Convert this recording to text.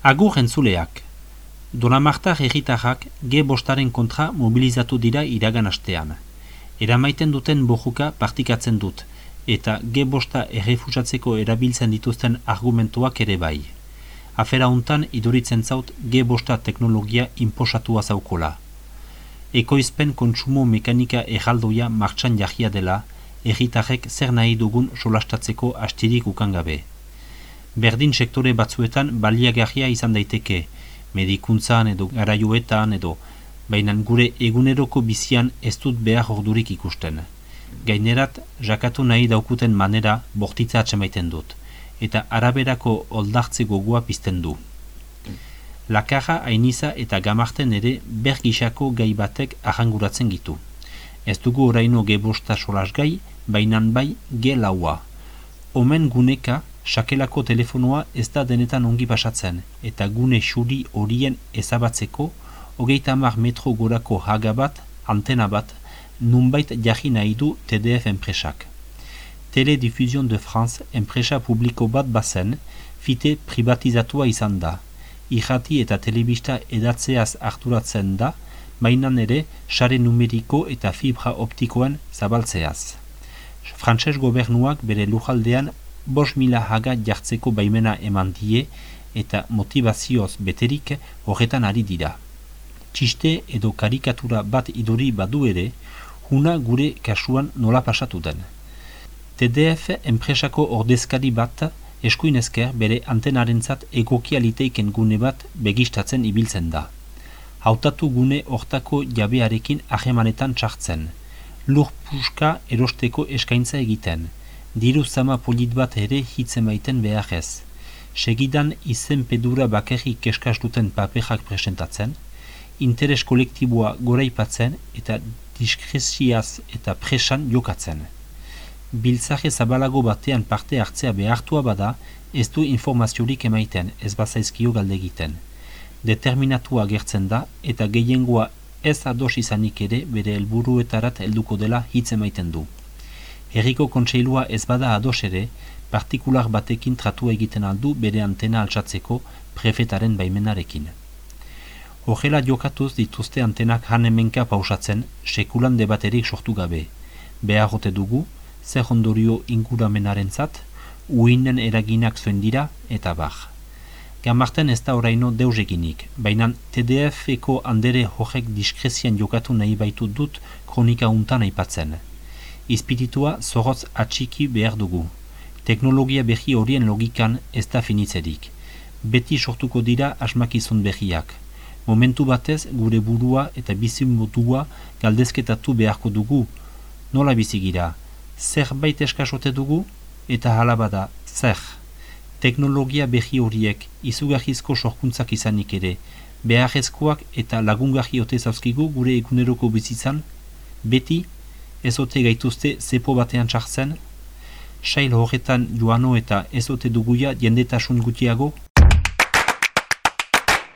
Agur entzuleak. Donamartar erritarrak ge bostaren kontra mobilizatu dira iragan astean. Eramaiten duten bojuka partikatzen dut, eta ge bosta errefusatzeko erabiltzen dituzten argumentuak ere bai. Afera hontan iduritzen zaut ge bosta teknologia inposatua zaukola. Ekoizpen kontsumo mekanika erraldoia martxan jahia dela, erritarrek zer nahi dugun solastatzeko astirik ukangabe berdin sektore batzuetan baliagarria izan daiteke, medikuntzan edo garaioetan edo, baina gure eguneroko bizian ez dut behar ordurik ikusten. Gainerat, jakatu nahi daukuten manera bortitza atxemaiten dut, eta araberako oldartze gogoa pizten du. Lakarra, ainiza eta gamarten ere bergisako gai batek ahanguratzen gitu. Ez dugu oraino gebosta solas gai, bainan bai ge laua. Omen guneka sakelako telefonoa ez da denetan ongi pasatzen, eta gune xuri horien ezabatzeko, hogeita hamar metro gorako haga bat, antena bat, nunbait jahi nahi du TDF enpresak. Teledifusion de France enpresa publiko bat bazen, fite privatizatua izan da. Ijati eta telebista edatzeaz harturatzen da, mainan ere sare numeriko eta fibra optikoen zabaltzeaz. Frantses gobernuak bere lujaldean bos mila haga jartzeko baimena eman die eta motivazioz beterik horretan ari dira. Txiste edo karikatura bat iduri badu ere, huna gure kasuan nola pasatu den. TDF enpresako ordezkari bat eskuin esker bere antenarentzat egokialiteiken gune bat begistatzen ibiltzen da. Hautatu gune hortako jabearekin ahemanetan txartzen. Lur puska erosteko eskaintza egiten diru zama polit bat ere hitzen maiten behar ez. Segidan izen pedura bakerri keskaz duten paperak presentatzen, interes kolektiboa goraipatzen eta diskreziaz eta presan jokatzen. Biltzare zabalago batean parte hartzea behartua bada, ez du informaziorik emaiten ez bazaizkio galdegiten. Determinatua gertzen da eta gehiengoa ez ados izanik ere bere helburuetarat helduko dela hitz emaiten du. Herriko kontseilua ez bada ados ere, partikular batekin tratu egiten aldu bere antena altsatzeko prefetaren baimenarekin. Horrela jokatuz dituzte antenak hanemenka pausatzen, sekulan debaterik sortu gabe. Beharrote dugu, zer ondorio inguramenaren zat, uinen eraginak zuen dira, eta bar. Gamarten ez da oraino deus eginik, baina TDF-eko andere horrek diskrezian jokatu nahi baitu dut kronika untan aipatzen izpiritua zorotz atxiki behar dugu. Teknologia behi horien logikan ez da finitzerik. Beti sortuko dira asmakizun behiak. Momentu batez gure burua eta bizimotua galdezketatu beharko dugu. Nola bizigira? Zerbait eskasote dugu? Eta halabada, zer? Teknologia behi horiek izugarrizko sorkuntzak izanik ere, beharrezkoak eta lagungarri ote zauzkigu gure eguneroko bizitzan? Beti, ezote gaituzte zepo batean txartzen, sail horretan joano eta ezote duguia jendetasun gutiago,